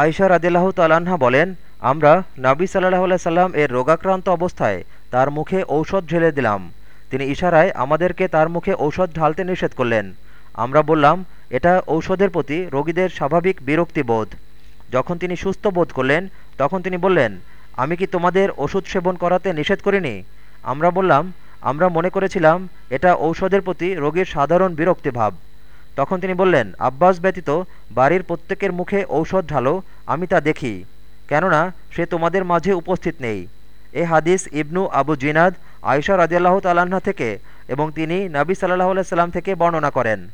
আয়সা রাদিল্লাহ তাল্লাহা বলেন, আমরা নাবি সাল্লাহ সাল্লাম এর রোগাক্রান্ত অবস্থায় তার মুখে ঔষধ ঢেলে দিলাম। তিনি ইশারায় আমাদেরকে তার মুখে ঔষধ ঢালতে নিষেধ করলেন। আমরা বললাম, এটা ঔষধের প্রতি রোগীদের স্বাভাবিক বিরক্তিবোধ। যখন তিনি সুস্থ বোধ করলেন, তখন তিনি বললেন, আমি কি তোমাদের ওষুধ সেবন করাতে নিষেধ করিনি? আমরা বললাম, আমরা মনে করেছিলাম এটা ঔষধের প্রতি রোগীর সাধারণ বিরক্তিভাব। তখন তিনি বললেন, আব্বাস ব্যতীত বাড়ির প্রত্যেকের মুখে ঔষধ ঢালো, আমি তা দেখি। কেননা সে তোমাদের মাঝে উপস্থিত নেই। এ হাদিস ইবনু আবু জিনাদ আয়সা রাজিয়াল্লাহ তালাহা থেকে এবং তিনি নাবি সাল্লাহ সাল্লাম থেকে বর্ণনা করেন।